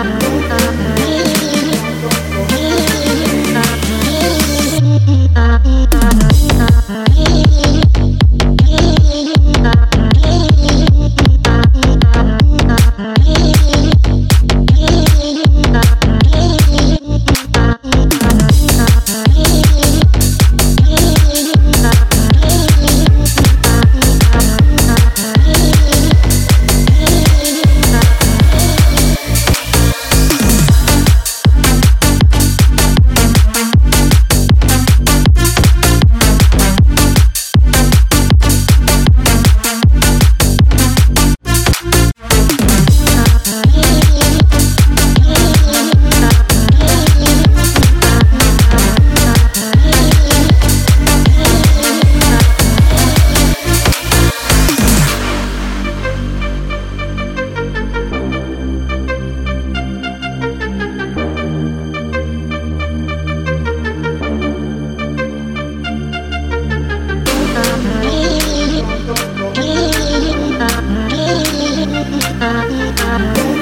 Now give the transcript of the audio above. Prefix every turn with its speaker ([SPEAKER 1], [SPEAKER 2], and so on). [SPEAKER 1] Bye.
[SPEAKER 2] I'm Thank you.